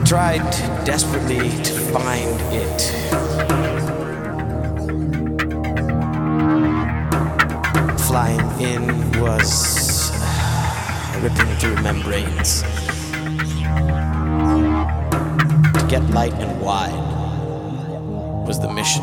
tried desperately to find it. Flying in was uh, ripping through membranes. To get light and wide was the mission.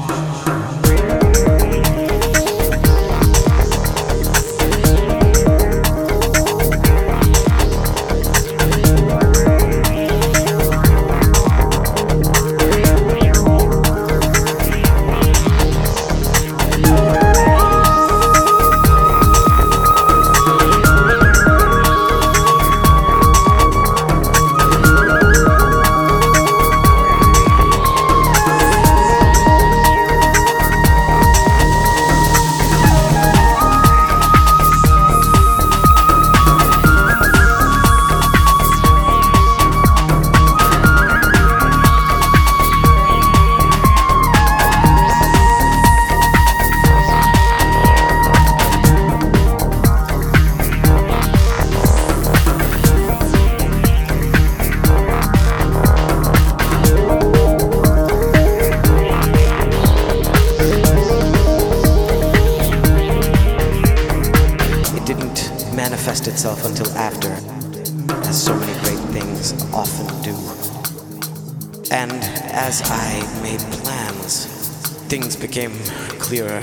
Manifest itself until after, as so many great things often do. And as I made plans, things became clearer.